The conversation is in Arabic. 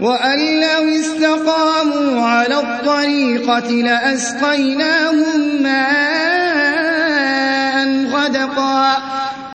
وأن لو استقاموا على الطريقة لأسقيناهم ماء غدقا